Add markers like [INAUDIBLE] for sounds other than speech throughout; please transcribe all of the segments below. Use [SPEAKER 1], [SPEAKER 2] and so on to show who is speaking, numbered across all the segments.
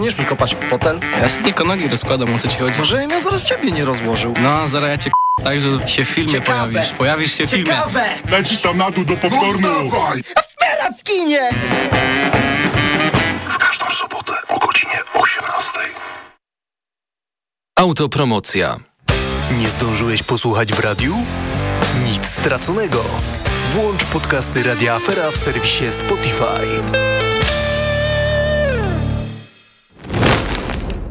[SPEAKER 1] Przestaniesz mi kopać w fotel?
[SPEAKER 2] Ja sobie tylko nogi rozkładam, o co ci chodzi.
[SPEAKER 1] Może ja zaraz ciebie nie rozłożył.
[SPEAKER 2] No, zaraz ja cię tak, że się w filmie Ciekawe. pojawisz. Pojawisz się w filmie.
[SPEAKER 1] Ciekawe!
[SPEAKER 3] Lecisz tam na dół do popcornu.
[SPEAKER 1] No dawaj! A w kinie!
[SPEAKER 3] W każdą sobotę o godzinie 18.
[SPEAKER 4] Autopromocja. Nie zdążyłeś posłuchać w radiu? Nic straconego. Włącz podcasty Radia Afera w serwisie Spotify.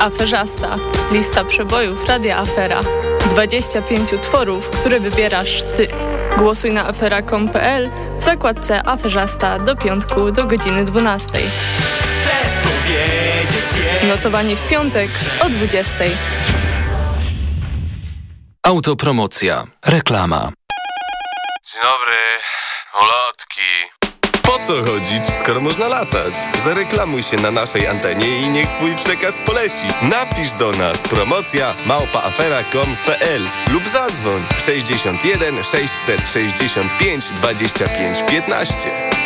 [SPEAKER 5] Aferzasta. Lista przebojów Radia Afera. 25 utworów, które wybierasz Ty. Głosuj na afera.com.pl w zakładce Aferzasta do piątku do godziny 12. Notowanie w piątek o 20.
[SPEAKER 4] Autopromocja. Reklama.
[SPEAKER 6] Dzień dobry. Ulotki. Po co chodzić, skoro można latać? Zareklamuj się na naszej antenie i niech twój przekaz poleci. Napisz do nas promocja małpaafera.com.pl lub zadzwoń 61 665 25 15.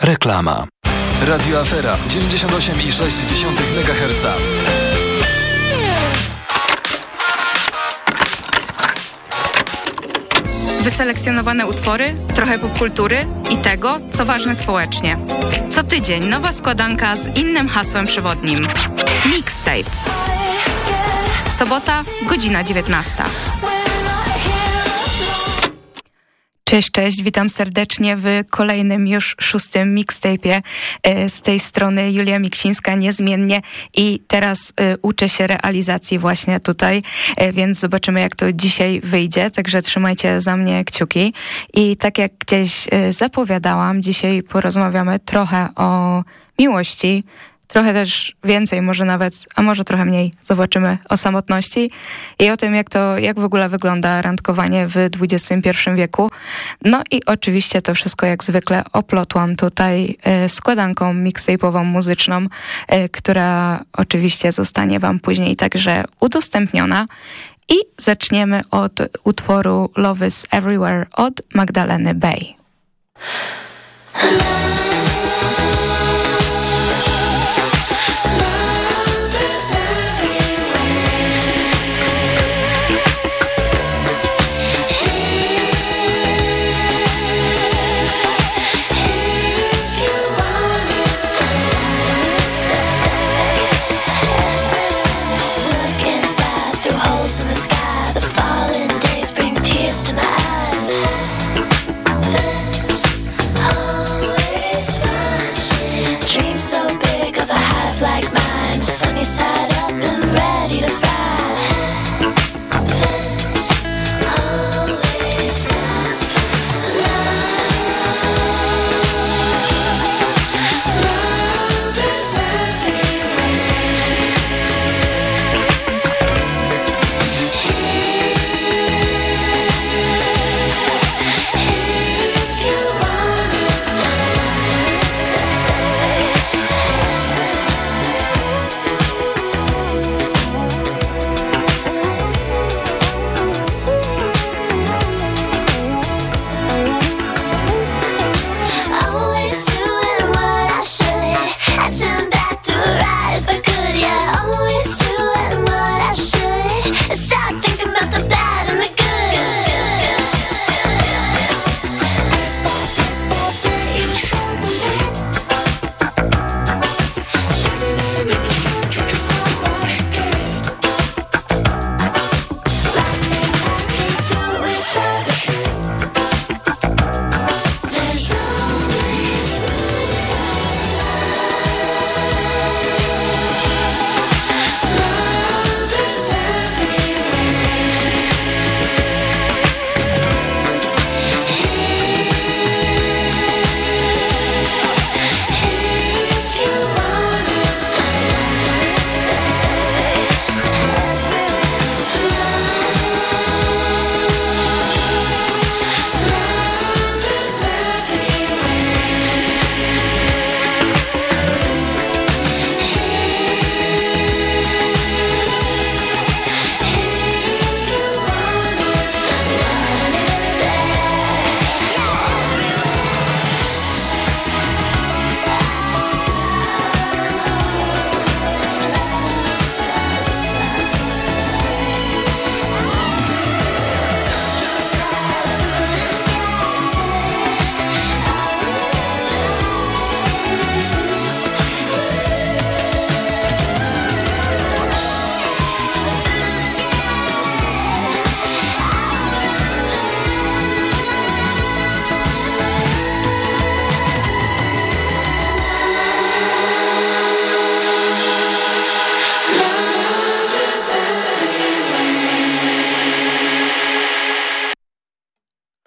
[SPEAKER 4] Reklama. Radio Afera 98,6 MHz.
[SPEAKER 7] Wyselekcjonowane utwory, trochę popkultury i tego, co ważne społecznie. Co tydzień nowa składanka z innym hasłem przewodnim. Mixtape. Sobota, godzina 19. Cześć, cześć, witam serdecznie w kolejnym już szóstym mixtape'ie. E, z tej strony Julia Miksińska niezmiennie i teraz e, uczę się realizacji właśnie tutaj, e, więc zobaczymy jak to dzisiaj wyjdzie, także trzymajcie za mnie kciuki. I tak jak gdzieś zapowiadałam, dzisiaj porozmawiamy trochę o miłości, trochę też więcej, może nawet, a może trochę mniej, zobaczymy o samotności i o tym, jak to, jak w ogóle wygląda randkowanie w XXI wieku. No i oczywiście to wszystko jak zwykle oplotłam tutaj y, składanką mixtape'ową muzyczną, y, która oczywiście zostanie wam później także udostępniona. I zaczniemy od utworu Love is Everywhere od Magdaleny Bay.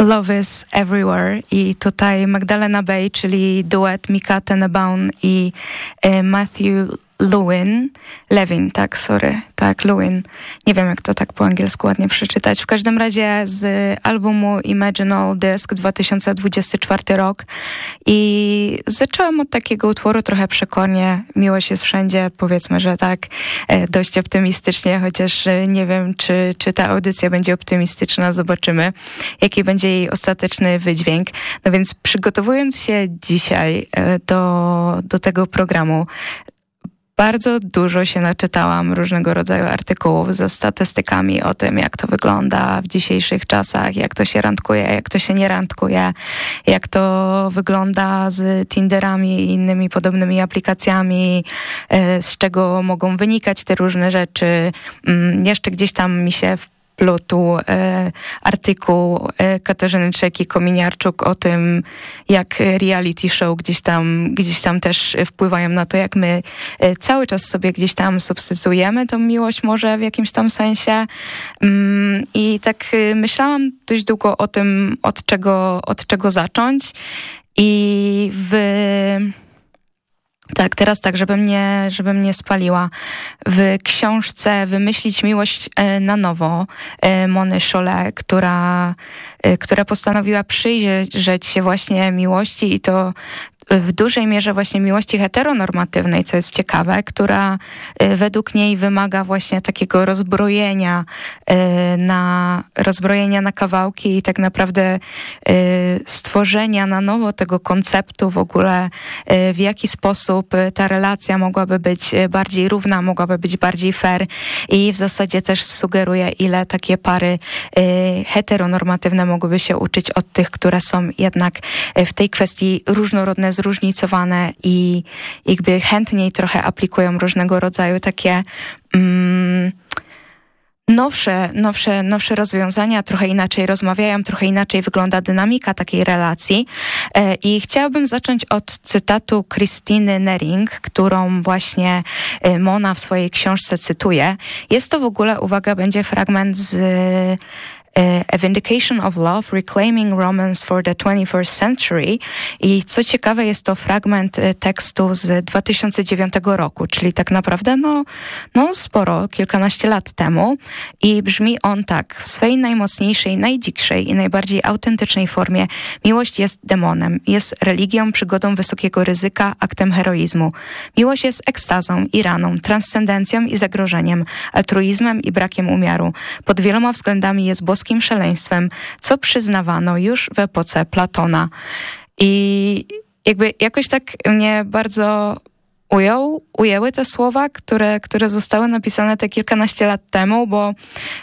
[SPEAKER 7] Love is Everywhere i tutaj Magdalena Bay, czyli duet Mika Tenenbaum i e, Matthew Lewin, Lewin, tak, sorry, tak, Lewin. Nie wiem, jak to tak po angielsku ładnie przeczytać. W każdym razie z albumu Imaginal Disc 2024 rok i zaczęłam od takiego utworu trochę przekornie. Miłość jest wszędzie, powiedzmy, że tak, e, dość optymistycznie, chociaż e, nie wiem, czy, czy ta audycja będzie optymistyczna. Zobaczymy, jaki będzie jej ostateczny wydźwięk. No więc przygotowując się dzisiaj e, do, do tego programu, bardzo dużo się naczytałam różnego rodzaju artykułów ze statystykami o tym, jak to wygląda w dzisiejszych czasach, jak to się randkuje, jak to się nie randkuje, jak to wygląda z Tinderami i innymi podobnymi aplikacjami, e, z czego mogą wynikać te różne rzeczy. Mm, jeszcze gdzieś tam mi się w plotu e, artykuł e, Katarzyny Czeki-Kominiarczuk o tym, jak reality show gdzieś tam, gdzieś tam też wpływają na to, jak my e, cały czas sobie gdzieś tam substytujemy tą miłość może w jakimś tam sensie. Mm, I tak myślałam dość długo o tym, od czego, od czego zacząć. I w tak, teraz tak, żebym nie, żebym nie spaliła. W książce Wymyślić miłość e, na nowo e, Mony Chole, która, e, która postanowiła przyjrzeć się właśnie miłości i to w dużej mierze właśnie miłości heteronormatywnej, co jest ciekawe, która według niej wymaga właśnie takiego rozbrojenia na, rozbrojenia na kawałki i tak naprawdę stworzenia na nowo tego konceptu w ogóle, w jaki sposób ta relacja mogłaby być bardziej równa, mogłaby być bardziej fair i w zasadzie też sugeruje, ile takie pary heteronormatywne mogłyby się uczyć od tych, które są jednak w tej kwestii różnorodne, zróżnicowane i jakby chętniej trochę aplikują różnego rodzaju takie mm, nowsze, nowsze, nowsze rozwiązania, trochę inaczej rozmawiają, trochę inaczej wygląda dynamika takiej relacji. E, I chciałabym zacząć od cytatu Christiny Nering, którą właśnie e, Mona w swojej książce cytuje. Jest to w ogóle, uwaga, będzie fragment z a Vindication of Love, Reclaiming Romance for the 21st Century. I co ciekawe, jest to fragment e, tekstu z 2009 roku, czyli tak naprawdę no, no sporo, kilkanaście lat temu. I brzmi on tak, w swej najmocniejszej, najdzikszej i najbardziej autentycznej formie miłość jest demonem, jest religią, przygodą wysokiego ryzyka, aktem heroizmu. Miłość jest ekstazą i raną, transcendencją i zagrożeniem, altruizmem i brakiem umiaru. Pod wieloma względami jest boską ludzkim szaleństwem, co przyznawano już w epoce Platona. I jakby jakoś tak mnie bardzo ujął, ujęły te słowa, które, które zostały napisane te kilkanaście lat temu, bo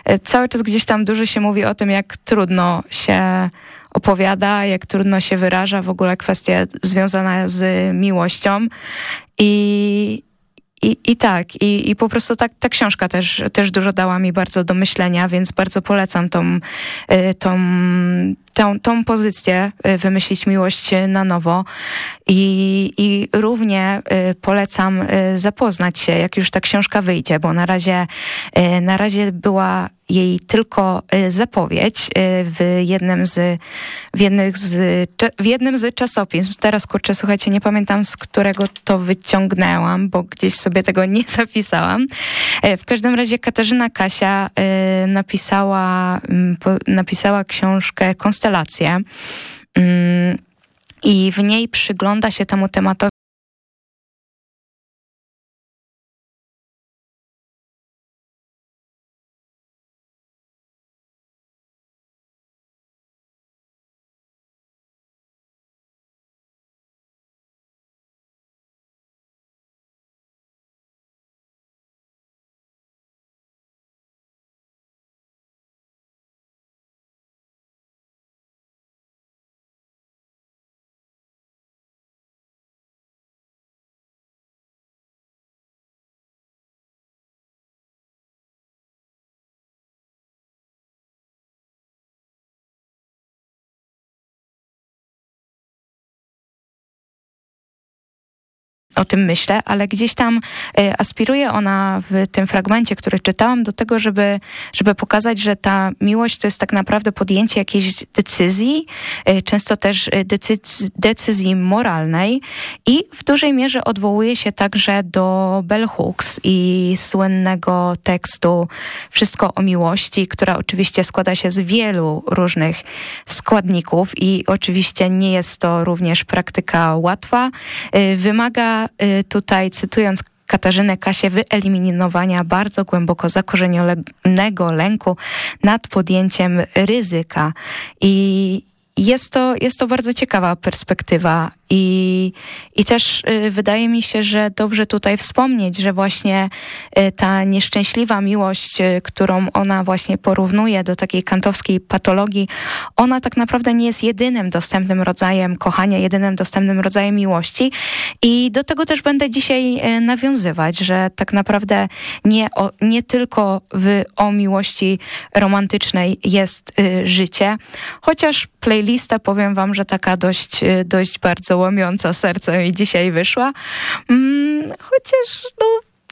[SPEAKER 7] e, cały czas gdzieś tam dużo się mówi o tym, jak trudno się opowiada, jak trudno się wyraża w ogóle kwestie związane z miłością. I, i, i tak, i, i po prostu ta książka też, też dużo dała mi bardzo do myślenia, więc bardzo polecam tą, y, tą, tą, tą pozycję y, wymyślić miłość na nowo i, i równie y, polecam zapoznać się, jak już ta książka wyjdzie, bo na razie, na razie była jej tylko y, zapowiedź y, w jednym z, w z, w jednym z czasopism. Teraz, kurczę, słuchajcie, nie pamiętam, z którego to wyciągnęłam, bo gdzieś sobie tego nie [LAUGHS] zapisałam. E, w każdym razie Katarzyna Kasia y, napisała, napisała książkę Konstelacje mm, i w niej przygląda się temu tematowi o tym myślę, ale gdzieś tam e, aspiruje ona w tym fragmencie, który czytałam, do tego, żeby, żeby pokazać, że ta miłość to jest tak naprawdę podjęcie jakiejś decyzji, e, często też e, decyzji, decyzji moralnej i w dużej mierze odwołuje się także do Bell Hooks i słynnego tekstu Wszystko o miłości, która oczywiście składa się z wielu różnych składników i oczywiście nie jest to również praktyka łatwa. Wymaga tutaj cytując Katarzynę Kasię wyeliminowania bardzo głęboko zakorzenionego lęku nad podjęciem ryzyka. I jest to, jest to bardzo ciekawa perspektywa i, i też y, wydaje mi się, że dobrze tutaj wspomnieć, że właśnie y, ta nieszczęśliwa miłość, y, którą ona właśnie porównuje do takiej kantowskiej patologii, ona tak naprawdę nie jest jedynym dostępnym rodzajem kochania, jedynym dostępnym rodzajem miłości. I do tego też będę dzisiaj nawiązywać, że tak naprawdę nie, o, nie tylko w, o miłości romantycznej jest życie, chociaż playlista powiem wam, że taka dość, dość bardzo łamiąca serce mi dzisiaj wyszła. Mm, chociaż, no,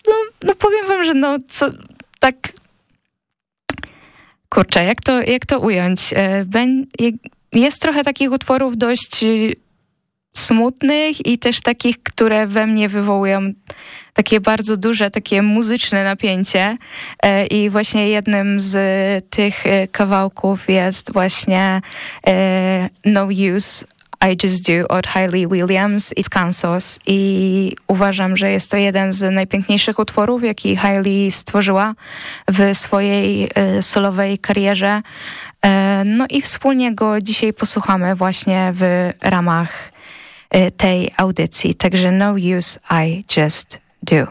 [SPEAKER 7] no, no powiem wam, że no, co, tak... Kurczę, jak to, jak to ująć? E, jest trochę takich utworów dość y, smutnych i też takich, które we mnie wywołują takie bardzo duże, takie muzyczne napięcie. E, I właśnie jednym z tych e, kawałków jest właśnie No Use I Just Do od Hayley Williams i Kansas i uważam, że jest to jeden z najpiękniejszych utworów, jaki Hayley stworzyła w swojej e, solowej karierze. E, no i wspólnie go dzisiaj posłuchamy właśnie w ramach e, tej audycji. Także no use, I just do.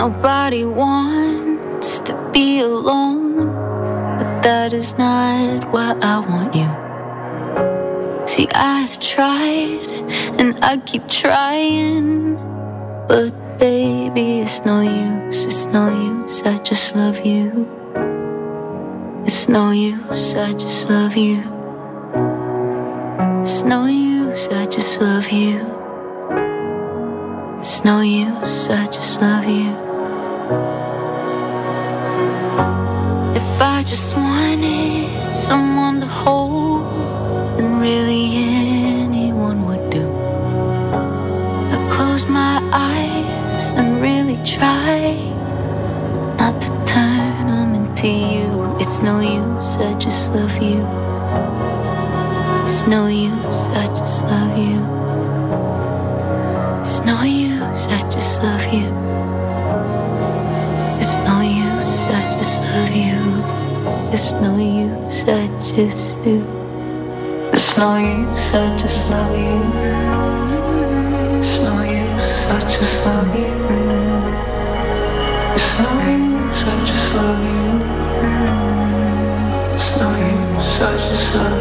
[SPEAKER 8] Nobody wants to be alone, but that is not why I want you. See, I've tried and I keep trying, but baby, it's no use, it's no use. I just love you. It's no use, I just love you. It's no use, I just love you. It's no use, I just love you. I just wanted someone to hold, and really anyone would do. I close my eyes and really try not to turn them into you. It's no use, I just love you. It's no use, I just love you. It's no use, I just love you. It's no use, I just do. It's no use, I just love you. It's no use, I just love you. It's no use, I just love you. It's no use, I just love you.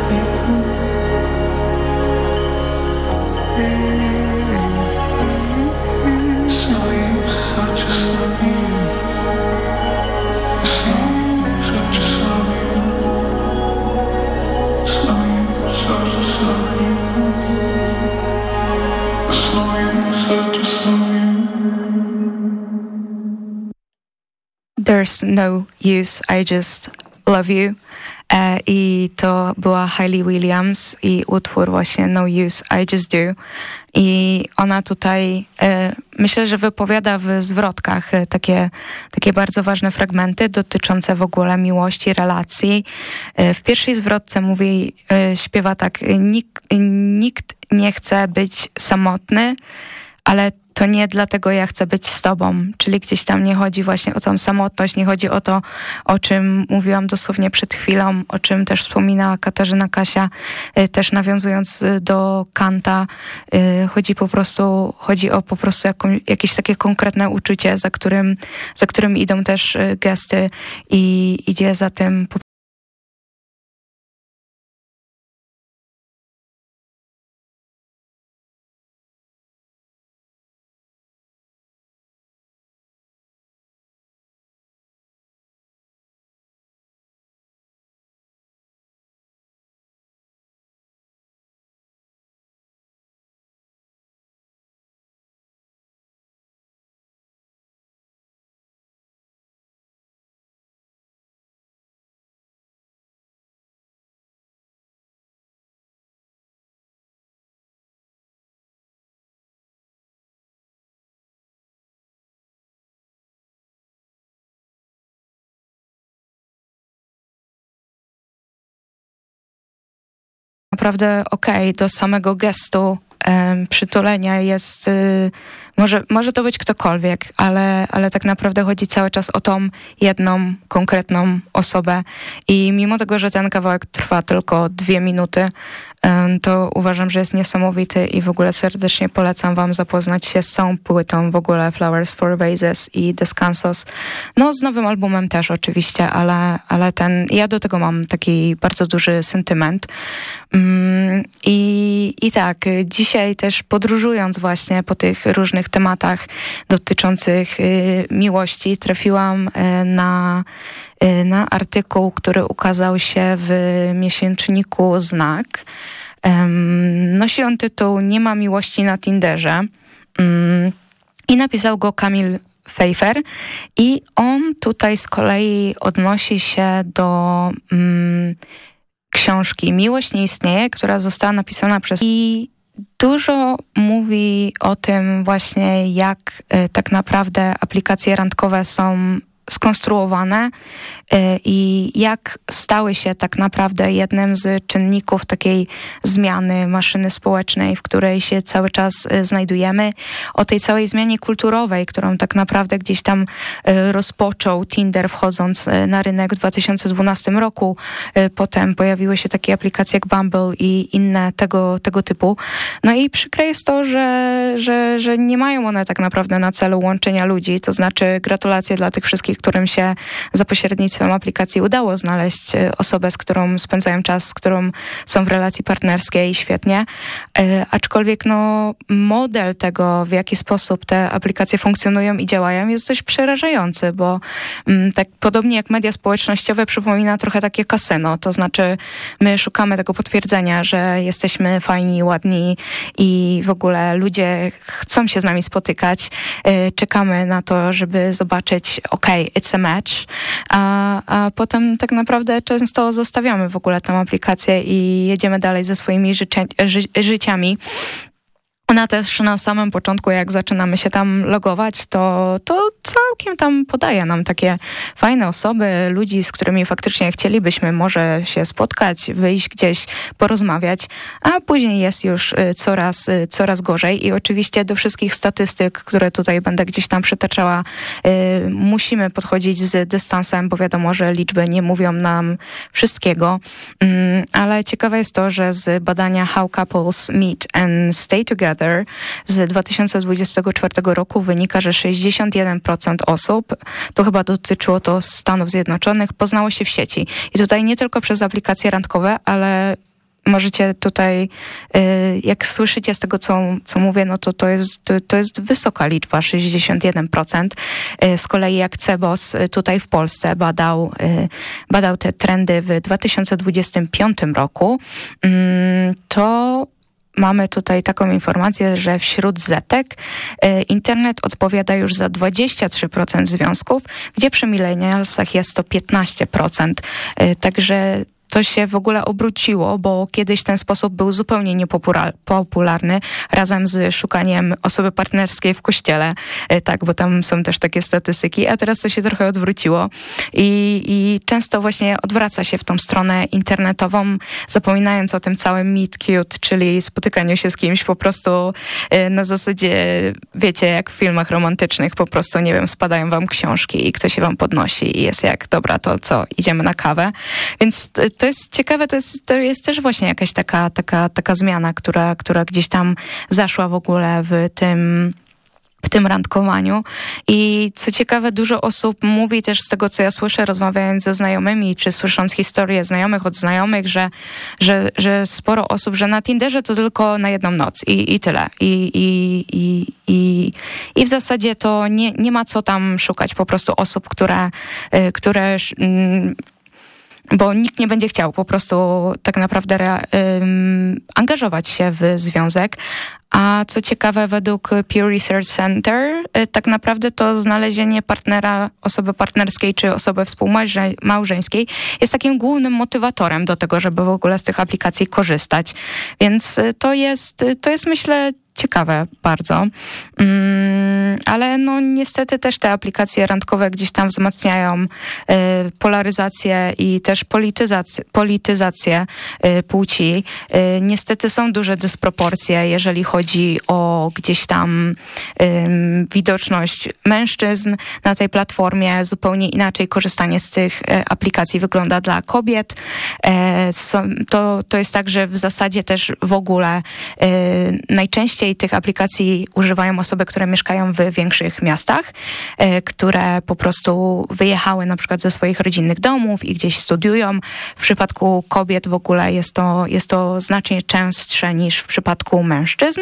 [SPEAKER 7] No Use, I Just Love You. E, I to była Hayley Williams i utwór właśnie No Use, I Just Do. I ona tutaj e, myślę, że wypowiada w zwrotkach e, takie, takie bardzo ważne fragmenty dotyczące w ogóle miłości, relacji. E, w pierwszej zwrotce mówi, e, śpiewa tak, nikt, nikt nie chce być samotny, ale to nie dlatego ja chcę być z tobą, czyli gdzieś tam nie chodzi właśnie o tą samotność, nie chodzi o to, o czym mówiłam dosłownie przed chwilą, o czym też wspominała Katarzyna Kasia, y, też nawiązując y, do Kanta, y, chodzi po prostu, chodzi o po prostu jakieś takie konkretne uczucie, za którym, za którym idą też gesty i idzie za tym po naprawdę okej okay, do samego gestu um, przytulenia jest... Y, może, może to być ktokolwiek, ale, ale tak naprawdę chodzi cały czas o tą jedną konkretną osobę. I mimo tego, że ten kawałek trwa tylko dwie minuty, to uważam, że jest niesamowity i w ogóle serdecznie polecam wam zapoznać się z całą płytą w ogóle Flowers for Vases i Descansos. No z nowym albumem też oczywiście, ale, ale ten, ja do tego mam taki bardzo duży sentyment. Mm, I, I tak, dzisiaj też podróżując właśnie po tych różnych tematach dotyczących y, miłości, trafiłam y, na na artykuł, który ukazał się w miesięczniku Znak. Nosi on tytuł Nie ma miłości na Tinderze mm, i napisał go Kamil Pfeiffer i on tutaj z kolei odnosi się do mm, książki Miłość nie istnieje, która została napisana przez i dużo mówi o tym właśnie, jak y, tak naprawdę aplikacje randkowe są skonstruowane y, i jak stały się tak naprawdę jednym z czynników takiej zmiany maszyny społecznej, w której się cały czas y, znajdujemy, o tej całej zmianie kulturowej, którą tak naprawdę gdzieś tam y, rozpoczął Tinder wchodząc na rynek w 2012 roku. Potem pojawiły się takie aplikacje jak Bumble i inne tego, tego typu. No i przykre jest to, że, że, że nie mają one tak naprawdę na celu łączenia ludzi, to znaczy gratulacje dla tych wszystkich, którym się za pośrednictwem aplikacji udało znaleźć e, osobę, z którą spędzają czas, z którą są w relacji partnerskiej, świetnie. E, aczkolwiek no, model tego, w jaki sposób te aplikacje funkcjonują i działają jest dość przerażający, bo mm, tak podobnie jak media społecznościowe przypomina trochę takie kaseno, to znaczy my szukamy tego potwierdzenia, że jesteśmy fajni, ładni i w ogóle ludzie chcą się z nami spotykać. E, czekamy na to, żeby zobaczyć, ok, it's a match, a, a potem tak naprawdę często zostawiamy w ogóle tę aplikację i jedziemy dalej ze swoimi ży, życiami. Ona też na samym początku, jak zaczynamy się tam logować, to, to całkiem tam podaje nam takie fajne osoby, ludzi, z którymi faktycznie chcielibyśmy może się spotkać, wyjść gdzieś, porozmawiać, a później jest już y, coraz, y, coraz gorzej. I oczywiście do wszystkich statystyk, które tutaj będę gdzieś tam przytaczała, y, musimy podchodzić z dystansem, bo wiadomo, że liczby nie mówią nam wszystkiego, mm, ale ciekawe jest to, że z badania How Couples Meet and Stay Together Together z 2024 roku wynika, że 61% osób, to chyba dotyczyło to Stanów Zjednoczonych, poznało się w sieci. I tutaj nie tylko przez aplikacje randkowe, ale możecie tutaj, y, jak słyszycie z tego, co, co mówię, no to to jest, to jest wysoka liczba, 61%. Y, z kolei jak Cebos y, tutaj w Polsce badał, badał te trendy w 2025 roku, mm, to mamy tutaj taką informację, że wśród Zetek e, internet odpowiada już za 23% związków, gdzie przy millennialsach jest to 15%. E, także to się w ogóle obróciło, bo kiedyś ten sposób był zupełnie niepopularny, razem z szukaniem osoby partnerskiej w kościele, e, tak, bo tam są też takie statystyki, a teraz to się trochę odwróciło i, i często właśnie odwraca się w tą stronę internetową, zapominając o tym całym meet cute, czyli spotykaniu się z kimś po prostu e, na zasadzie, wiecie, jak w filmach romantycznych, po prostu, nie wiem, spadają wam książki i ktoś się wam podnosi i jest jak, dobra, to co, idziemy na kawę, więc to jest ciekawe, to jest, to jest też właśnie jakaś taka, taka, taka zmiana, która, która gdzieś tam zaszła w ogóle w tym w tym randkowaniu. I co ciekawe, dużo osób mówi też z tego, co ja słyszę, rozmawiając ze znajomymi, czy słysząc historie znajomych od znajomych, że, że, że sporo osób, że na Tinderze to tylko na jedną noc i, i tyle. I, i, i, i, I w zasadzie to nie, nie ma co tam szukać po prostu osób, które, y, które mm, bo nikt nie będzie chciał po prostu tak naprawdę angażować się w związek. A co ciekawe, według Pew Research Center, y, tak naprawdę to znalezienie partnera, osoby partnerskiej czy osoby współmałżeńskiej jest takim głównym motywatorem do tego, żeby w ogóle z tych aplikacji korzystać. Więc y, to jest, y, to jest myślę ciekawe bardzo. Mm, ale no niestety też te aplikacje randkowe gdzieś tam wzmacniają polaryzację i też polityzację, polityzację płci. Niestety są duże dysproporcje, jeżeli chodzi o gdzieś tam widoczność mężczyzn na tej platformie. Zupełnie inaczej korzystanie z tych aplikacji wygląda dla kobiet. E, to, to jest tak, że w zasadzie też w ogóle najczęściej Najczęściej tych aplikacji używają osoby, które mieszkają w większych miastach, e, które po prostu wyjechały na przykład ze swoich rodzinnych domów i gdzieś studiują. W przypadku kobiet w ogóle jest to, jest to znacznie częstsze niż w przypadku mężczyzn.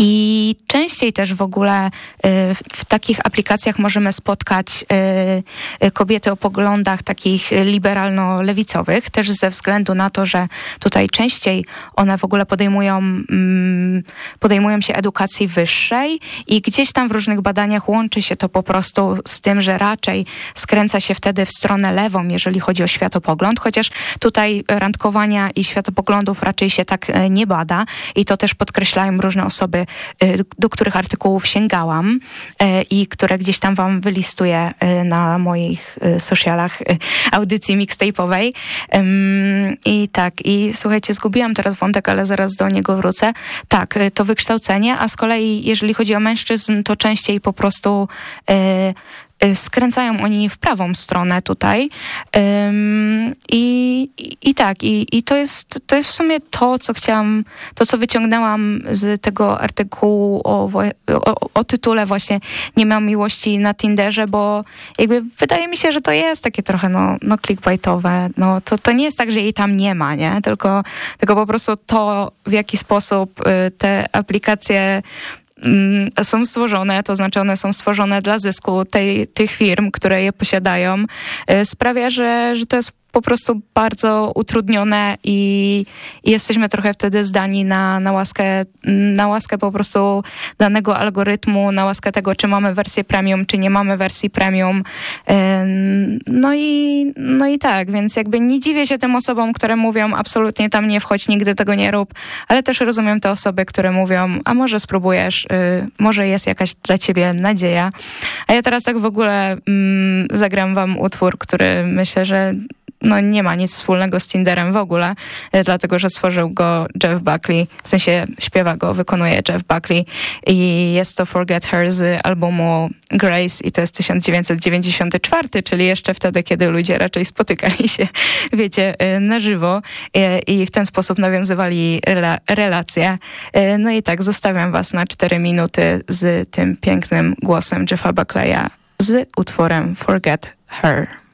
[SPEAKER 7] I częściej też w ogóle y, w takich aplikacjach możemy spotkać y, y, kobiety o poglądach takich liberalno-lewicowych, też ze względu na to, że tutaj częściej one w ogóle podejmują, mm, podejmują się edukacji wyższej i gdzieś tam w różnych badaniach łączy się to po prostu z tym, że raczej skręca się wtedy w stronę lewą, jeżeli chodzi o światopogląd, chociaż tutaj randkowania i światopoglądów raczej się tak nie bada i to też podkreślają różne osoby do których artykułów sięgałam y, i które gdzieś tam wam wylistuję y, na moich socialach audycji mixtape'owej. I tak, i słuchajcie, zgubiłam teraz wątek, ale zaraz do niego wrócę. Tak, to wykształcenie, a z kolei jeżeli chodzi o mężczyzn, to częściej po prostu skręcają oni w prawą stronę tutaj. I, i, i tak, i, i to, jest, to jest w sumie to, co chciałam, to, co wyciągnęłam z tego artykułu o, o, o tytule właśnie Nie mam miłości na Tinderze, bo jakby wydaje mi się, że to jest takie trochę no, no clickbaitowe. No, to, to nie jest tak, że jej tam nie ma, nie? Tylko, tylko po prostu to, w jaki sposób y, te aplikacje są stworzone, to znaczy one są stworzone dla zysku tej, tych firm, które je posiadają, y, sprawia, że, że to jest po prostu bardzo utrudnione i, i, jesteśmy trochę wtedy zdani na, na, łaskę, na łaskę po prostu danego algorytmu, na łaskę tego, czy mamy wersję premium, czy nie mamy wersji premium. No i, no i tak, więc jakby nie dziwię się tym osobom, które mówią absolutnie tam nie wchodź, nigdy tego nie rób, ale też rozumiem te osoby, które mówią, a może spróbujesz, y, może jest jakaś dla ciebie nadzieja. A ja teraz tak w ogóle mm, zagram wam utwór, który myślę, że no nie ma nic wspólnego z Tinderem w ogóle, e, dlatego że stworzył go Jeff Buckley, w sensie śpiewa go, wykonuje Jeff Buckley i jest to Forget Her z albumu Grace i to jest 1994, czyli jeszcze wtedy, kiedy ludzie raczej spotykali się, [LAUGHS] wiecie, e, na żywo e, i w ten sposób nawiązywali rela relacje. No i tak, zostawiam was na 4 minuty z tym pięknym głosem Jeffa Buckleya z utworem Forget Her.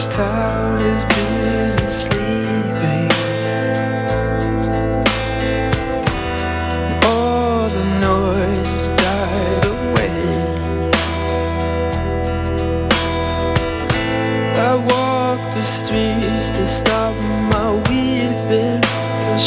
[SPEAKER 7] This town is busy sleeping. All the noise has died away. I walk the streets to stop my weeping, cause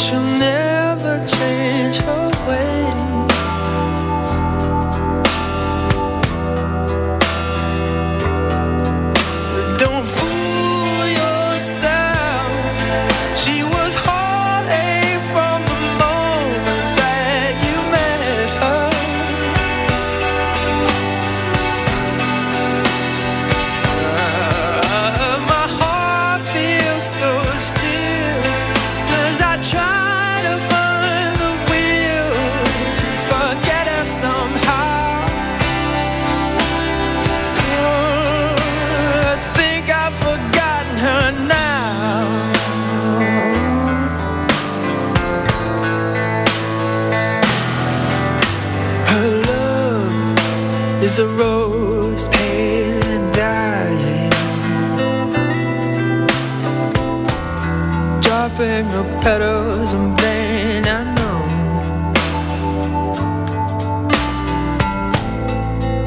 [SPEAKER 7] petals in vain, I know.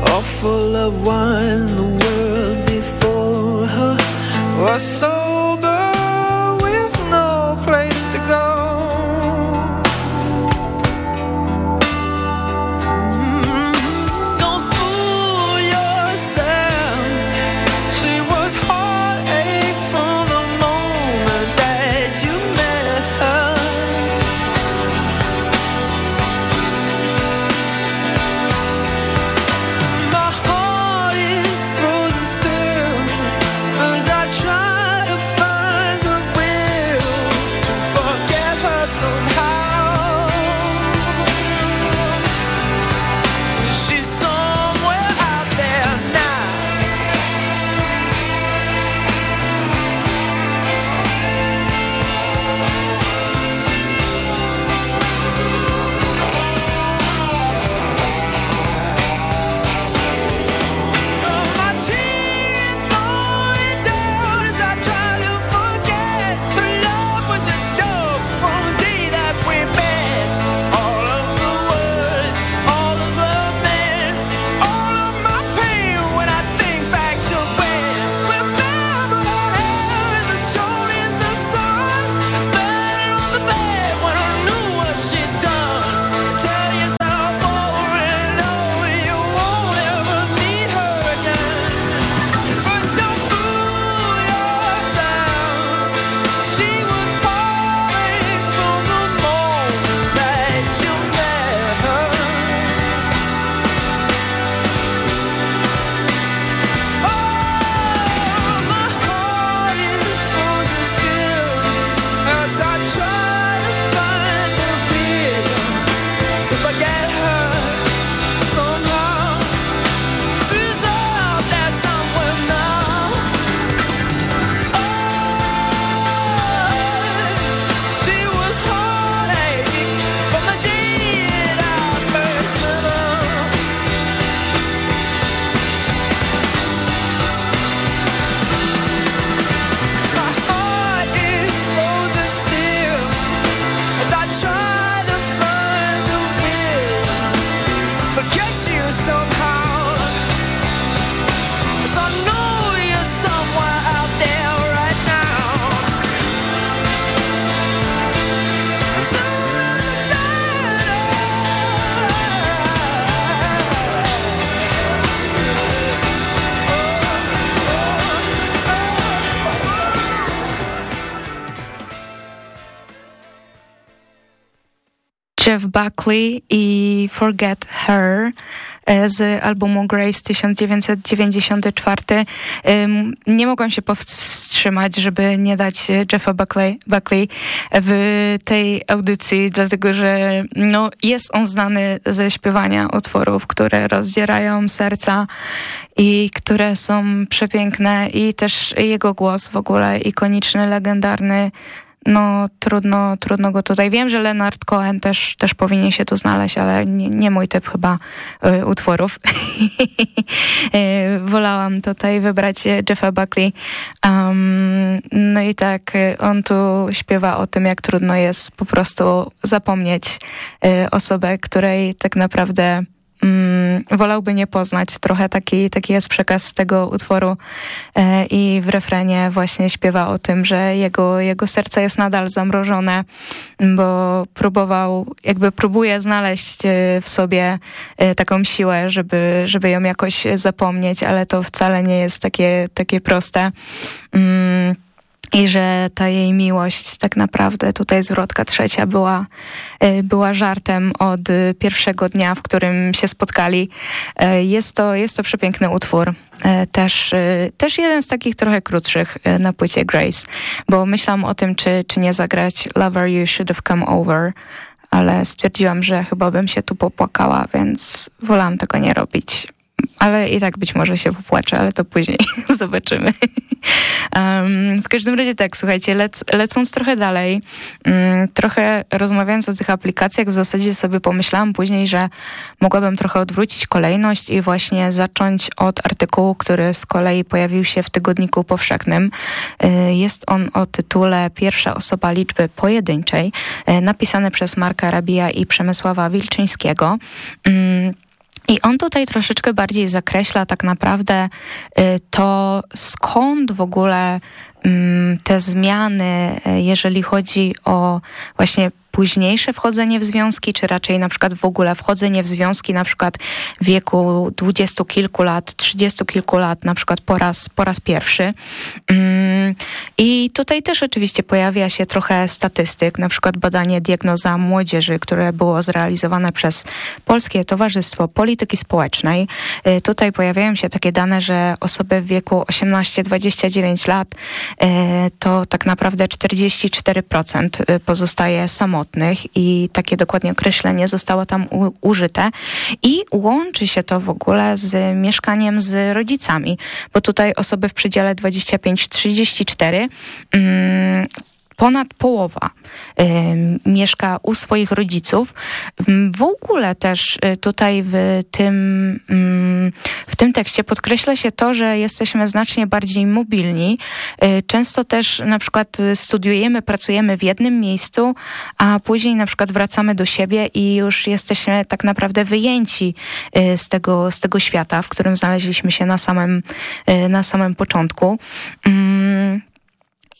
[SPEAKER 7] All full of wine, the world before her. Was sober I Forget Her e, z albumu Grace 1994. Nie mogłam się powstrzymać, żeby nie dać Jeffa Buckley, Buckley w tej audycji, dlatego że no, jest on znany ze śpiewania utworów, które rozdzierają serca i które są przepiękne i też jego głos w ogóle ikoniczny, legendarny no trudno, trudno go tutaj. Wiem, że Leonard Cohen też, też powinien się tu znaleźć, ale nie, nie mój typ chyba y, utworów. [LAUGHS] y, wolałam tutaj wybrać Jeffa Buckley. Um, no i tak, on tu śpiewa o tym, jak trudno jest po prostu zapomnieć y, osobę, której tak naprawdę mm, wolałby nie poznać. Trochę taki, taki jest przekaz tego utworu e, i w refrenie właśnie śpiewa o tym, że jego, jego serce jest nadal zamrożone, bo próbował, jakby próbuje znaleźć e, w sobie e, taką siłę, żeby, żeby ją jakoś zapomnieć, ale to wcale nie jest takie, takie proste. Mm, i że ta jej miłość, tak naprawdę tutaj zwrotka trzecia była, y, była żartem od pierwszego dnia, w którym się spotkali. Y, jest to, jest to przepiękny utwór. Też, też jeden z takich trochę krótszych na płycie Grace, bo myślałam o tym, czy, czy nie zagrać Lover You Should Have Come Over, ale stwierdziłam, że chyba bym się tu popłakała, więc wolałam tego nie robić ale i tak być może się popłaczę, ale to później [LAUGHS] zobaczymy. um, w każdym razie tak, słuchajcie, lec, lecąc trochę dalej, um, trochę rozmawiając o tych aplikacjach, w zasadzie sobie pomyślałam później, że mogłabym trochę odwrócić kolejność i właśnie zacząć od artykułu, który z kolei pojawił się w Tygodniku Powszechnym. Y, jest on o tytule Pierwsza osoba liczby pojedynczej, y, napisany przez Marka Rabija i Przemysława Wilczyńskiego. Um, i on tutaj troszeczkę bardziej zakreśla tak naprawdę y, to, skąd w ogóle mm, te zmiany, y, jeżeli chodzi o właśnie późniejsze wchodzenie w związki, czy raczej na przykład w ogóle wchodzenie w związki na przykład w wieku dwudziestu kilku lat, trzydziestu kilku lat, na przykład po raz, po raz pierwszy. I tutaj też oczywiście pojawia się trochę statystyk, na przykład badanie diagnoza młodzieży, które było zrealizowane przez Polskie Towarzystwo Polityki Społecznej. Y, tutaj pojawiają się takie dane, że osoby w wieku 18-29 lat y, to tak naprawdę 44% y, pozostaje samotnych i takie dokładnie określenie zostało tam użyte i łączy się to w ogóle z mieszkaniem z rodzicami, bo tutaj osoby w przedziale 25-34 ponad połowa y, mieszka u swoich rodziców. W ogóle też y, tutaj w tym, y, w tym tekście podkreśla się to, że jesteśmy znacznie bardziej mobilni. Y, często też na przykład studiujemy, pracujemy w jednym miejscu, a później na przykład wracamy do siebie i już jesteśmy tak naprawdę wyjęci y, z tego, z tego świata, w którym znaleźliśmy się na samym, na samym początku.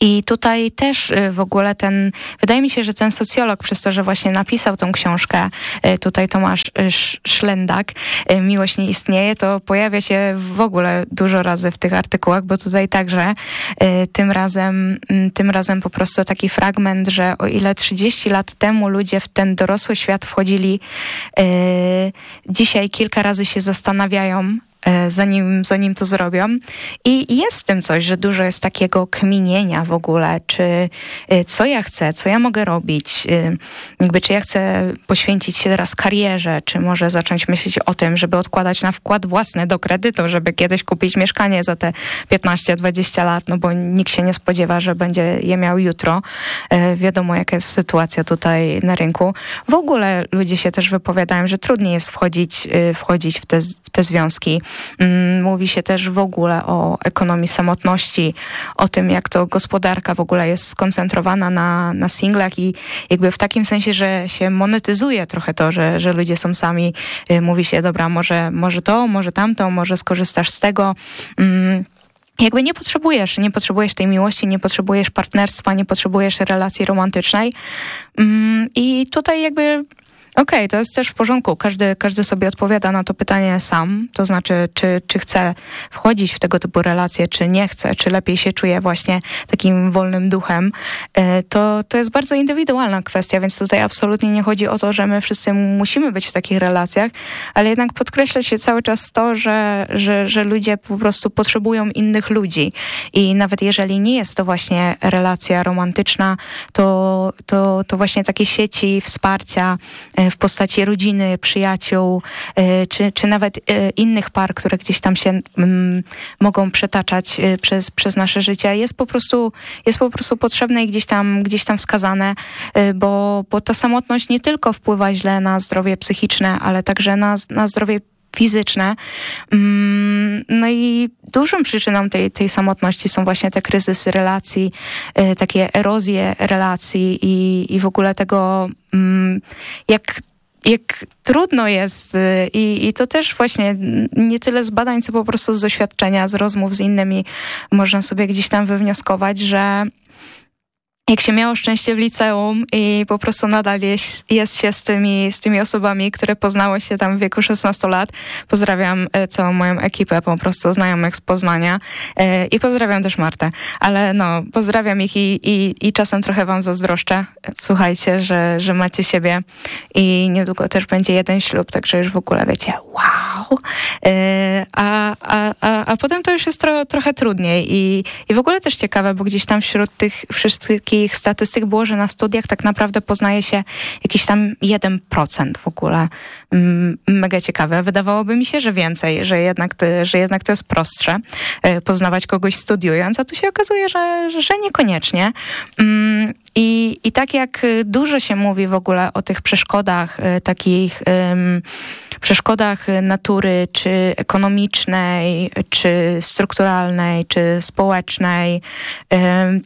[SPEAKER 7] I tutaj też y, w ogóle ten, wydaje mi się, że ten socjolog, przez to, że właśnie napisał tą książkę, y, tutaj Tomasz y, Szlendak, Miłość nie istnieje, to pojawia się w ogóle dużo razy w tych artykułach, bo tutaj także tym razem, mm, tym razem po prostu taki fragment, że o ile 30 lat temu ludzie w ten dorosły świat wchodzili, dzisiaj kilka razy się zastanawiają, zanim, zanim to zrobią. I jest w tym coś, że dużo jest takiego kminienia w ogóle, czy e, co ja chcę, co ja mogę robić, e, jakby czy ja chcę poświęcić się teraz karierze, czy może zacząć myśleć o tym, żeby odkładać na wkład własny do kredytu, żeby kiedyś kupić mieszkanie za te 15-20 lat, no bo nikt się nie spodziewa, że będzie je miał jutro. Wiadomo, jaka jest sytuacja tutaj na rynku. W ogóle ludzie się też wypowiadają, że trudniej jest wchodzić, wchodzić w te, te związki. Mm, mówi się też w ogóle o ekonomii samotności, o tym, jak to gospodarka w ogóle jest skoncentrowana na, na singlach i jakby w takim sensie, że się monetyzuje trochę to, że, że ludzie są sami. Y, mówi się, dobra, może, może to, może tamto, może skorzystasz z tego. Mm, jakby nie potrzebujesz, nie potrzebujesz tej miłości, nie potrzebujesz partnerstwa, nie potrzebujesz relacji romantycznej. Mm, I tutaj jakby Okej, okay, to jest też w porządku. Każdy, każdy sobie odpowiada na to pytanie sam, to znaczy, czy, czy chce wchodzić w tego typu relacje, czy nie chce, czy lepiej się czuje właśnie takim wolnym duchem. E, to, to jest bardzo indywidualna kwestia, więc tutaj absolutnie nie chodzi o to, że my wszyscy musimy być w takich relacjach, ale jednak podkreśla się cały czas to, że, że, że ludzie po prostu potrzebują innych ludzi i nawet jeżeli nie jest to właśnie relacja romantyczna, to, to, to właśnie takie sieci wsparcia, e, w postaci rodziny, przyjaciół, e, czy, czy nawet e, innych par, które gdzieś tam się mm, mogą przetaczać e, przez, przez nasze życie, jest po prostu, jest po prostu potrzebne i gdzieś tam, gdzieś tam wskazane, bo, bo ta samotność nie tylko wpływa źle na zdrowie psychiczne, ale także na, na zdrowie fizyczne. Mm, no i dużą przyczyną tej, tej samotności są właśnie te kryzysy relacji, takie erozje relacji i, i w ogóle tego, mm, jak jak trudno jest y, i, i to też właśnie nie tyle z badań, co po prostu z doświadczenia, z rozmów z innymi można sobie gdzieś tam wywnioskować, że jak się miało szczęście w liceum i po prostu nadal jest, jest się z tymi, z tymi osobami, które poznało się tam w wieku 16 lat. Pozdrawiam e, całą moją ekipę, po prostu znajomych z Poznania e, i pozdrawiam też Martę, ale no, pozdrawiam ich i, i, i czasem trochę wam zazdroszczę. Słuchajcie, że, że macie siebie i niedługo też będzie jeden ślub, także już w ogóle wiecie, wow! E, a, a, a, a potem to już jest tro, trochę trudniej i, i w ogóle też ciekawe, bo gdzieś tam wśród tych wszystkich takich statystyk było, że na studiach tak naprawdę poznaje się jakiś tam 1% w ogóle. Mm, mega ciekawe. Wydawałoby mi się, że więcej, że jednak, że jednak to jest prostsze e, poznawać kogoś studiując, a tu się okazuje, że, że niekoniecznie. Mm, I, I tak jak dużo się mówi w ogóle o tych przeszkodach, e, takich przeszkodach natury, czy ekonomicznej, czy strukturalnej, czy społecznej,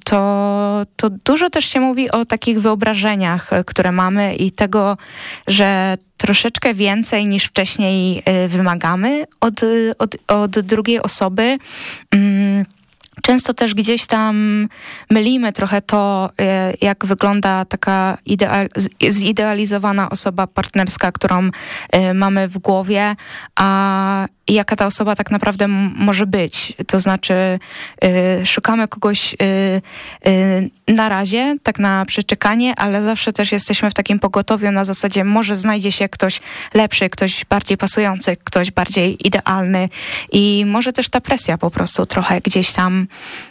[SPEAKER 7] to, to dużo też się mówi o takich wyobrażeniach, e, które mamy i tego, że troszeczkę więcej niż wcześniej e, wymagamy od, od, od drugiej osoby. Mm, często też gdzieś tam mylimy trochę to, e, jak wygląda taka ideal, zidealizowana osoba partnerska, którą mamy w głowie, a jaka ta osoba tak naprawdę może być. To znaczy, y, szukamy kogoś y, y, na razie, tak na przeczekanie, ale zawsze też jesteśmy w takim pogotowiu na zasadzie, może znajdzie się ktoś lepszy, ktoś bardziej pasujący, ktoś bardziej idealny i może też ta presja po prostu trochę gdzieś tam,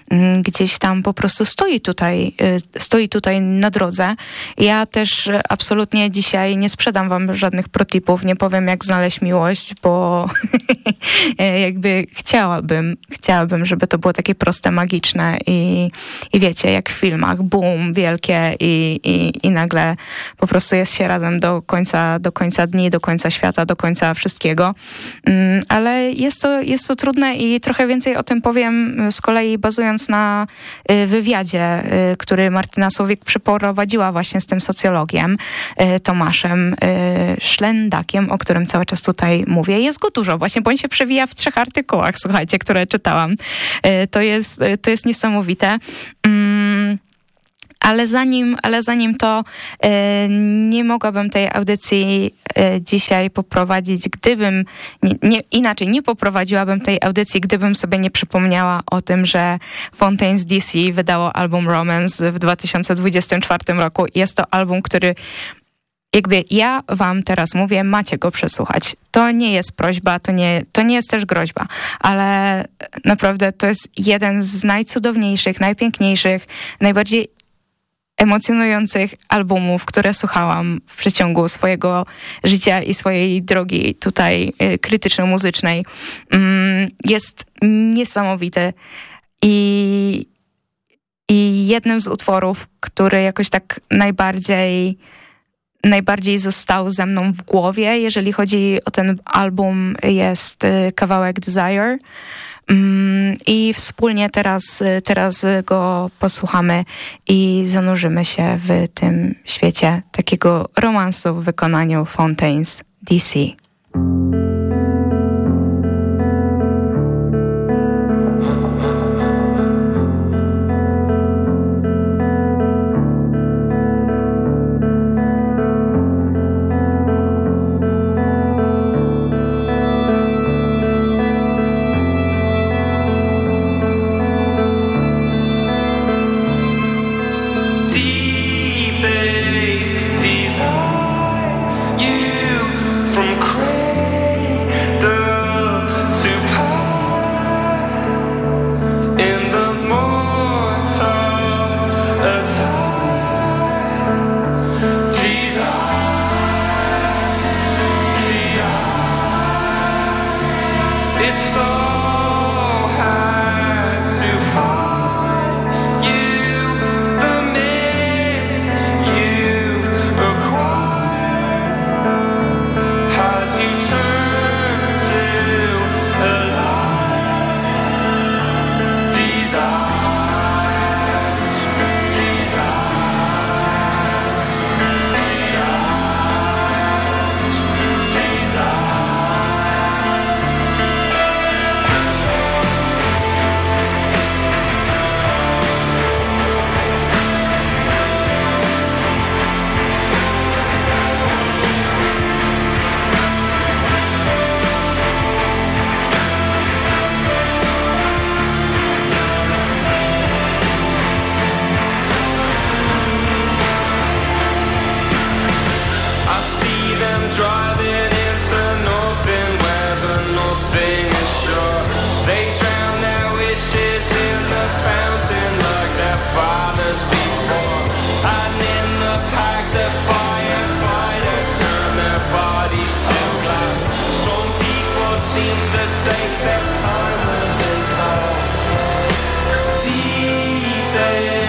[SPEAKER 7] mm, gdzieś tam po prostu stoi tutaj, y, stoi tutaj na drodze. Ja też absolutnie dzisiaj nie sprzedam wam żadnych protipów, nie powiem jak znaleźć miłość, bo [LAUGHS] [LAUGHS] jakby chciałabym, chciałabym, żeby to było takie proste, magiczne i, i wiecie, jak w filmach, boom, wielkie i, i, i nagle po prostu jest się razem do końca, do końca dni, do końca świata, do końca wszystkiego. Mm, ale jest to, jest to trudne i trochę więcej o tym powiem z kolei bazując na y, wywiadzie, y, który Martyna Słowik przeprowadziła właśnie z tym socjologiem y, Tomaszem Szlendakiem, o którym cały czas tutaj mówię. Jest go dużo właśnie, bo on się przewija w trzech artykułach, słuchajcie, które czytałam. E, to jest, e, to jest niesamowite. Mm, ale zanim, ale zanim to e, nie mogłabym tej audycji dzisiaj poprowadzić, gdybym, nie, nie, inaczej, nie poprowadziłabym tej audycji, gdybym sobie nie przypomniała o tym, że Fontaines DC wydało album Romance w 2024 roku. Jest to album, który jakby ja wam teraz mówię, macie go przesłuchać. To nie jest prośba, to nie, to nie jest też groźba, ale naprawdę to jest jeden z najcudowniejszych, najpiękniejszych, najbardziej emocjonujących albumów, które słuchałam w przeciągu swojego życia i swojej drogi tutaj y, krytyczno-muzycznej. Mm, jest niesamowity i, i jednym z utworów, który jakoś tak najbardziej
[SPEAKER 6] najbardziej został ze mną w głowie, jeżeli chodzi o ten album, jest y, kawałek Desire. Mm, I wspólnie teraz, teraz go posłuchamy i zanurzymy się w tym świecie takiego romansu w wykonaniu Fontaines DC. Fontaines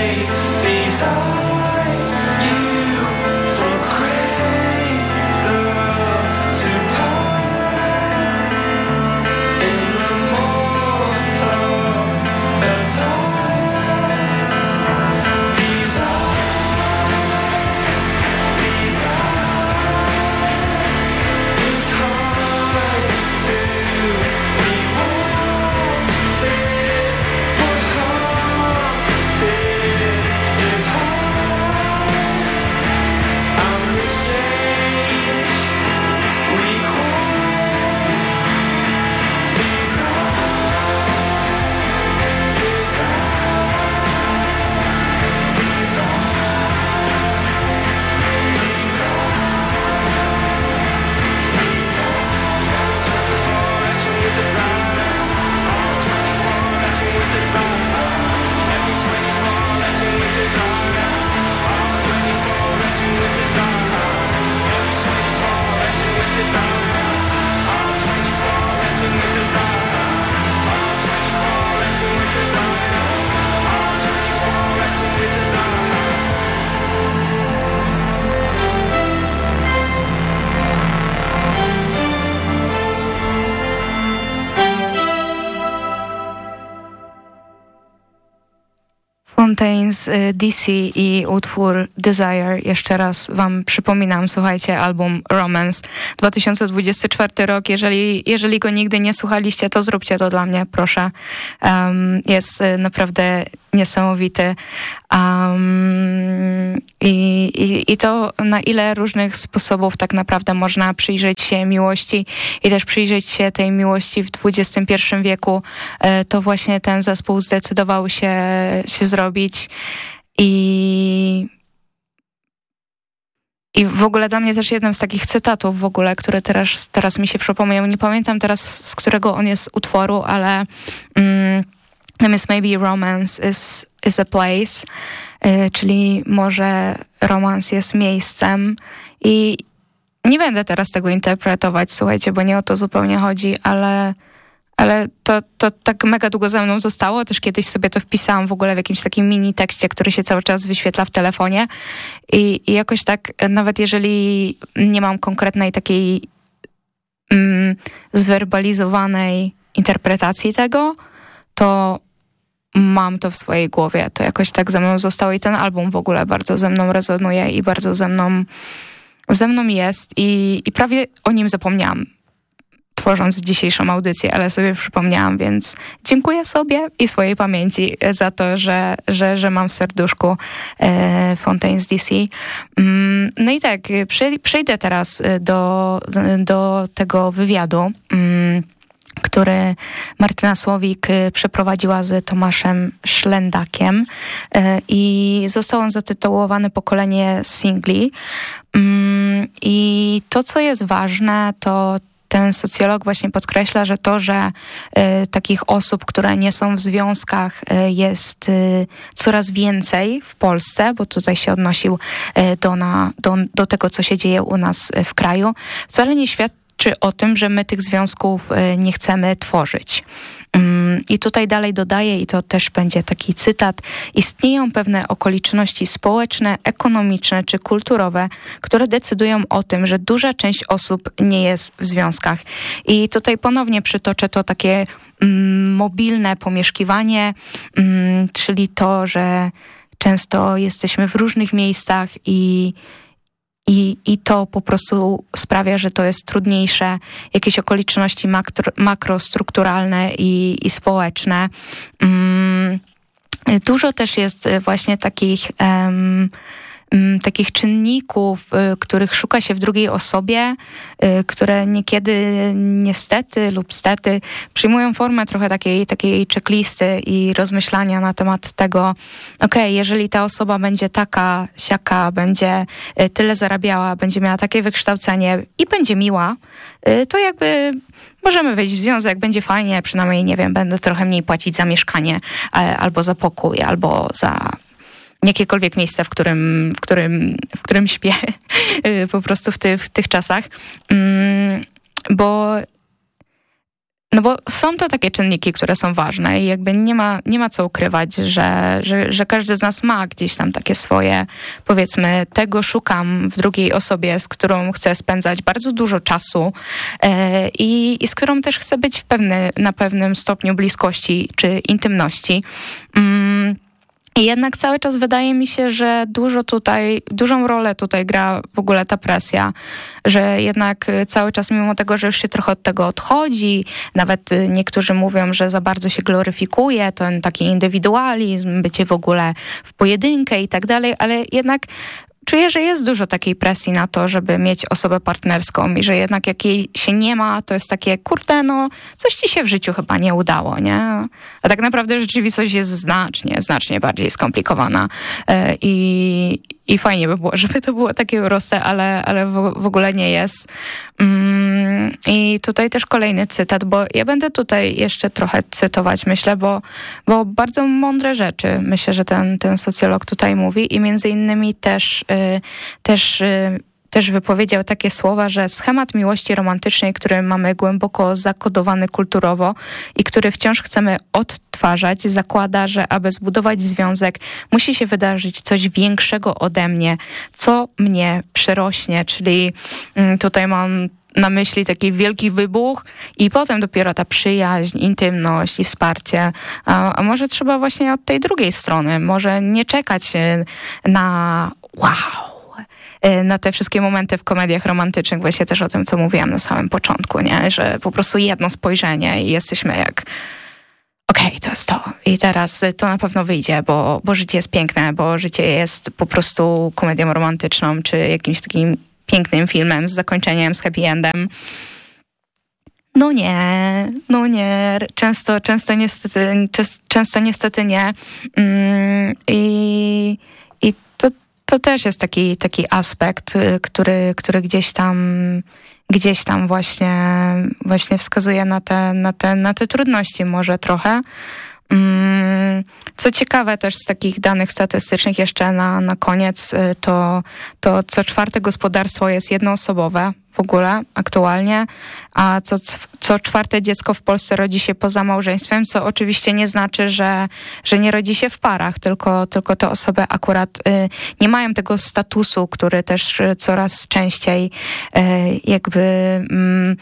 [SPEAKER 6] DC i utwór Desire. Jeszcze raz wam przypominam, słuchajcie, album Romance 2024 rok. Jeżeli, jeżeli go nigdy nie słuchaliście, to zróbcie to dla mnie, proszę. Um, jest y, naprawdę niesamowity. Um, i, i, I to na ile różnych sposobów tak naprawdę można przyjrzeć się miłości i też przyjrzeć się tej miłości w XXI wieku, e, to właśnie ten zespół zdecydował się, się zrobić i i w ogóle dla mnie też jednym z takich cytatów w ogóle, które teraz, teraz mi się przypomniał, nie pamiętam teraz z którego on jest utworu, ale mm, jest maybe romance is, is a place, y, czyli może romans jest miejscem i nie będę teraz tego interpretować, słuchajcie, bo nie o to zupełnie chodzi, ale
[SPEAKER 7] ale to, to tak mega długo ze mną zostało. Też kiedyś sobie to wpisałam w ogóle w jakimś takim mini tekście, który się cały czas wyświetla w telefonie. I, i jakoś tak, nawet jeżeli nie mam konkretnej takiej mm, zwerbalizowanej interpretacji tego, to mam to w swojej głowie. To jakoś tak ze mną zostało i ten album w ogóle bardzo ze mną rezonuje i bardzo ze mną, ze mną jest i, i prawie o nim zapomniałam tworząc dzisiejszą audycję, ale sobie przypomniałam, więc dziękuję sobie i swojej pamięci za to, że, że, że mam w serduszku e, Fontaine's DC. Mm, no i tak, przejdę teraz do, do tego wywiadu. Który Martyna Słowik y, przeprowadziła z Tomaszem Szlendakiem y, i został on zatytułowany Pokolenie Singli. Mm, I to, co jest ważne, to ten socjolog właśnie podkreśla, że to, że y, takich osób, które nie są w związkach y, jest y, coraz więcej w Polsce, bo tutaj się odnosił do, na, do, do tego, co się dzieje u nas w kraju, wcale nie świadczy czy o tym, że my tych związków e, nie chcemy tworzyć. Mm, I tutaj dalej dodaję, i to też będzie taki cytat, istnieją pewne okoliczności społeczne, ekonomiczne czy kulturowe, które decydują o tym, że duża część osób nie jest w związkach. I tutaj ponownie przytoczę to takie mm, mobilne pomieszkiwanie, mm, czyli to, że często jesteśmy w różnych miejscach i i, I to po prostu sprawia, że to jest trudniejsze, jakieś okoliczności makro, makrostrukturalne i, i społeczne. Mm, dużo też jest właśnie takich. Um, takich czynników, y, których szuka się w drugiej osobie, y, które niekiedy niestety lub stety przyjmują formę trochę takiej, takiej checklisty i rozmyślania na temat tego, ok, jeżeli ta osoba będzie taka, siaka, będzie y, tyle zarabiała, będzie miała takie wykształcenie i będzie miła, to jakby możemy wejść w związek, będzie fajnie, przynajmniej, nie wiem, będę trochę mniej płacić za mieszkanie albo za pokój, albo za jakiekolwiek miejsce, w którym, w którym, w którym śpię [LAUGHS] y, po prostu w, ty, w tych czasach. Mm, bo no bo są to takie czynniki, które są ważne i jakby nie ma, nie ma co ukrywać, że, że, że każdy z nas ma gdzieś tam takie swoje, powiedzmy, tego szukam w drugiej osobie, z którą chcę spędzać bardzo dużo czasu e, i, z którą też chcę być w pewny, na pewnym stopniu bliskości czy intymności. I jednak cały czas wydaje mi się, że dużo tutaj, dużą rolę tutaj gra w ogóle ta presja, że jednak cały czas mimo tego, że już się trochę od tego odchodzi, nawet niektórzy mówią, że za bardzo się gloryfikuje ten taki indywidualizm, bycie w ogóle w pojedynkę i tak dalej, ale jednak czuję, że jest dużo takiej presji na to, żeby mieć osobę partnerską i że jednak jak jej się nie ma, to jest takie, kurde, no coś ci się w życiu chyba nie udało, nie? A tak naprawdę rzeczywistość jest znacznie, znacznie bardziej skomplikowana e, i, i fajnie by było, [LAUGHS] żeby to było takie proste, ale, ale w, w ogóle nie jest. Mm, I tutaj też kolejny cytat, bo ja będę tutaj jeszcze trochę cytować, myślę, bo, bo bardzo mądre rzeczy myślę, że ten, ten socjolog tutaj mówi i między innymi też, y, też y, też wypowiedział takie słowa, że schemat miłości romantycznej, który mamy głęboko zakodowany kulturowo i który wciąż chcemy odtwarzać, zakłada, że aby zbudować związek, musi się wydarzyć coś większego ode mnie, co mnie przerośnie, czyli mm, tutaj mam na myśli taki wielki wybuch i potem dopiero ta przyjaźń, intymność i wsparcie. A, a, może trzeba właśnie od tej drugiej strony, może nie czekać na wow, Y, na te wszystkie momenty w komediach romantycznych, właśnie też o tym, co mówiłam na samym początku, nie? że po prostu jedno spojrzenie i jesteśmy jak okej, okay, to jest to. I teraz to na pewno wyjdzie, bo, bo życie jest piękne, bo życie jest po prostu komedią romantyczną, czy jakimś takim pięknym filmem z zakończeniem, z happy endem. No nie, no nie. Często, często niestety, często niestety nie. Mm, I to też jest taki, taki aspekt, y, który, który gdzieś tam gdzieś tam właśnie, właśnie wskazuje na te, na, te, na te trudności może trochę. Mm, co ciekawe też z takich danych statystycznych jeszcze na, na koniec, y, to, to co czwarte gospodarstwo jest jednoosobowe, w ogóle aktualnie, a co, co czwarte dziecko w Polsce rodzi się poza małżeństwem, co oczywiście nie znaczy, że, że nie rodzi się w parach, tylko, tylko te osoby akurat y, nie mają tego statusu, który też coraz częściej y, jakby y,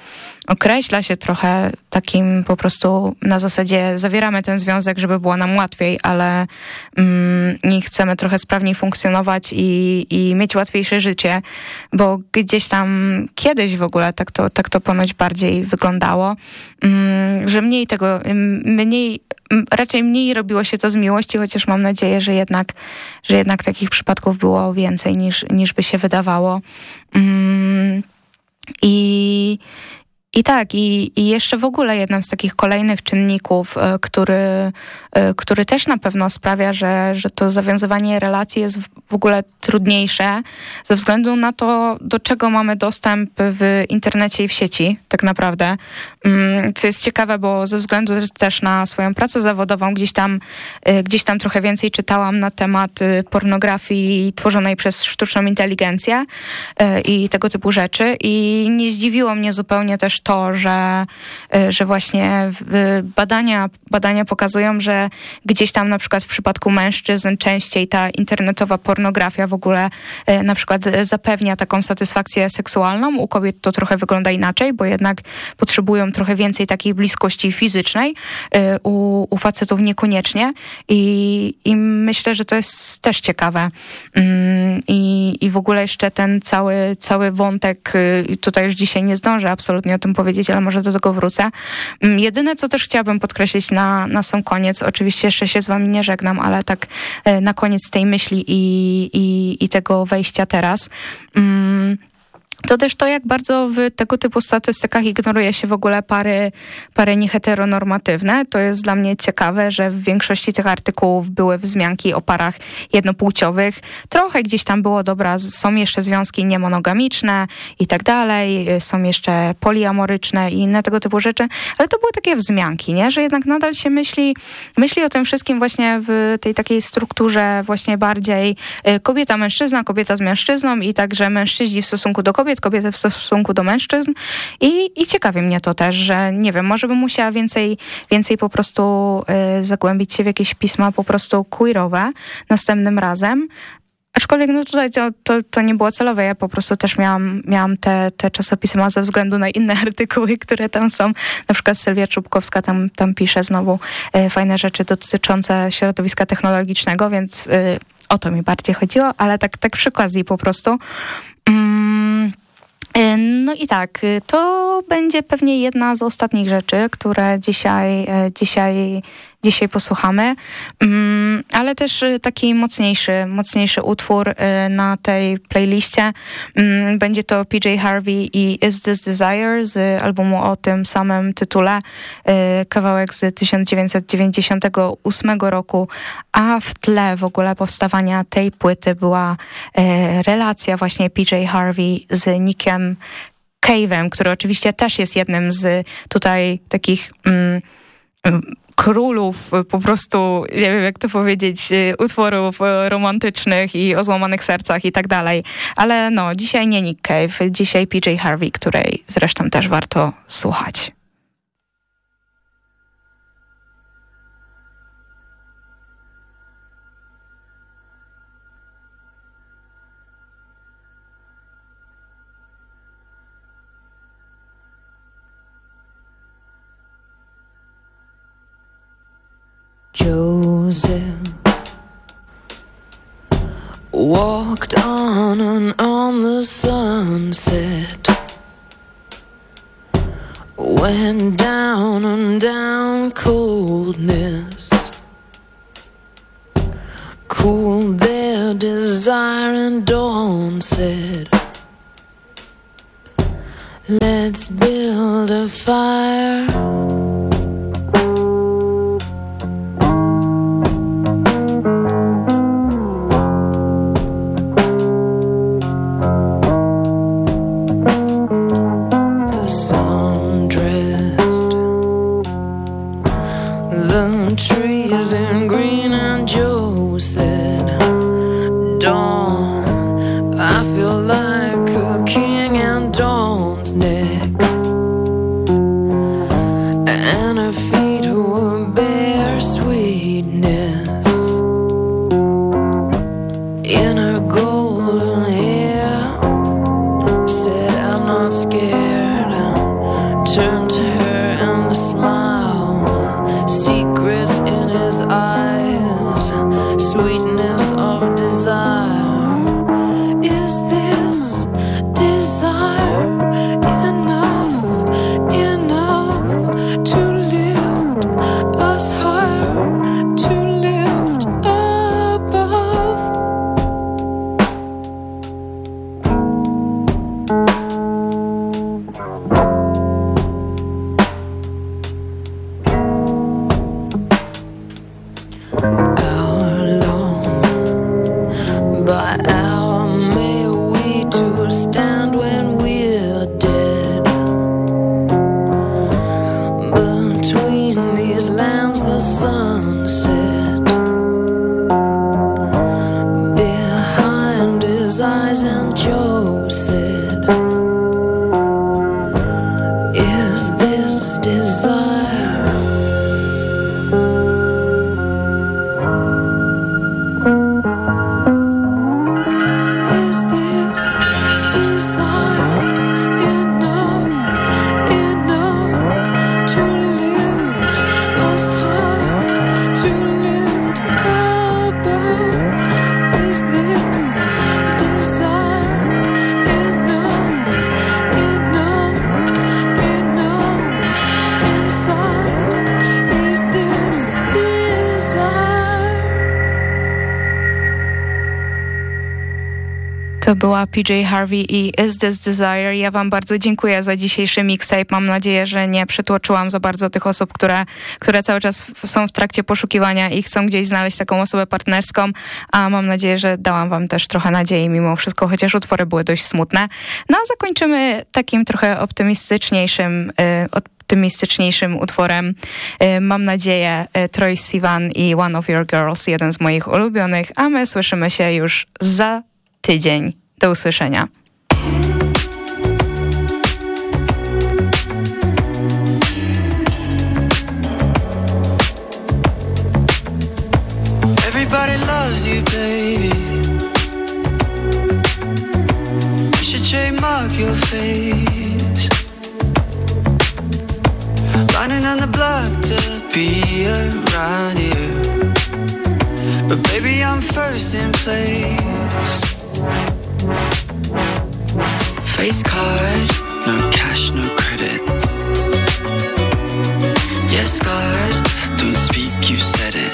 [SPEAKER 7] określa się trochę takim po prostu na zasadzie zawieramy ten związek, żeby było nam łatwiej, ale mm, nie chcemy trochę sprawniej funkcjonować i, i mieć łatwiejsze życie, bo gdzieś tam kiedyś w ogóle tak to, tak to ponoć bardziej wyglądało, mm, że mniej tego, mniej raczej mniej robiło się to z miłości, chociaż mam nadzieję, że jednak, że jednak takich przypadków było więcej niż, niż by się wydawało. Mm, I i tak, i, i jeszcze w ogóle jednym z takich kolejnych czynników, e, który, e, który też na pewno sprawia, że, że to zawiązywanie relacji jest w ogóle trudniejsze ze względu na to, do czego mamy dostęp w internecie i w sieci, tak naprawdę. Mm, co jest ciekawe, bo ze względu też na swoją pracę zawodową, gdzieś tam, e, gdzieś tam trochę więcej czytałam na temat pornografii tworzonej przez sztuczną inteligencję i tego typu rzeczy. I nie zdziwiło mnie zupełnie też to, że, y, że właśnie badania, badania pokazują, że gdzieś tam na przykład w przypadku mężczyzn częściej ta internetowa pornografia w ogóle y, na przykład zapewnia taką satysfakcję seksualną. U kobiet to trochę wygląda inaczej, bo jednak potrzebują trochę więcej takiej bliskości fizycznej. Y, u, u facetów niekoniecznie. I, I myślę, że to jest też ciekawe. Mm, I, i w ogóle jeszcze ten cały, cały wątek, tutaj już dzisiaj nie zdążę absolutnie o tym powiedzieć, ale może do tego wrócę. Mm, jedyne, co też chciałabym podkreślić na, na sam koniec, oczywiście jeszcze się z wami nie żegnam, ale tak e, na koniec tej myśli i, i, i tego wejścia teraz. To też to, jak bardzo w tego typu statystykach ignoruje się w ogóle pary, pary nieheteronormatywne. To jest dla mnie ciekawe, że w większości tych artykułów były wzmianki o parach jednopłciowych. Trochę gdzieś tam było, dobra, są jeszcze związki niemonogamiczne i tak dalej, są jeszcze poliamoryczne i inne tego typu rzeczy, ale to były takie wzmianki, nie? że jednak nadal się myśli, myśli o tym wszystkim właśnie w tej takiej strukturze właśnie bardziej y, kobieta-mężczyzna, kobieta z mężczyzną i także mężczyźni w stosunku do kobiet, kobiet, kobiety w stosunku do mężczyzn i, i ciekawi mnie to też, że nie wiem, może bym musiała więcej, więcej po prostu y, zagłębić się w jakieś pisma po prostu queerowe następnym razem, Aczkolwiek no tutaj to, to, to, nie było celowe. Ja po prostu też miałam, miałam te, te czasopisma ze względu na inne [LAUGHS] artykuły, które tam są. Na przykład Sylwia Czubkowska tam, tam pisze znowu y, fajne rzeczy dotyczące środowiska technologicznego, więc y, o to mi bardziej chodziło, ale tak, tak przy okazji po prostu. Mm, no i tak, y, to będzie pewnie jedna z ostatnich rzeczy, które dzisiaj, e, dzisiaj, dzisiaj posłuchamy, mm, ale też y, taki mocniejszy, mocniejszy utwór y, na tej playliście. Mm, będzie to PJ Harvey i Is This Desire z albumu o tym samym tytule, kawałek z 1998 roku, a w tle w ogóle powstawania tej płyty była relacja właśnie PJ Harvey z Nickiem Cave'em, który oczywiście też jest jednym z tutaj takich mm, królów po prostu, nie wiem jak to powiedzieć, utworów romantycznych i o złamanych sercach i tak dalej. Ale no, dzisiaj nie Nick Cave, dzisiaj PJ Harvey, której zresztą też warto słuchać. Joseph walked on and on the sunset, went down and down coldness, cooled their desire, and dawn said. Let's build a fire. PJ Harvey i Is This Desire. Ja wam bardzo dziękuję za dzisiejszy mixtape. Mam nadzieję, że nie przytłoczyłam za bardzo tych osób, które, które cały czas są w trakcie poszukiwania i chcą gdzieś znaleźć taką osobę partnerską, a mam nadzieję, że dałam wam też trochę nadziei mimo wszystko, chociaż utwory były dość smutne. No a zakończymy takim trochę optymistyczniejszym, y, optymistyczniejszym utworem. Y, mam nadzieję y, Troy Sivan i One of Your Girls, jeden z moich ulubionych, a my słyszymy się już za tydzień. Do usłyszenia.
[SPEAKER 9] Everybody loves you, baby. You should trademark your face. Running on the block to be around you. But baby, I'm first in place. Face card, no cash, no credit. Yes, God, don't speak, you said it.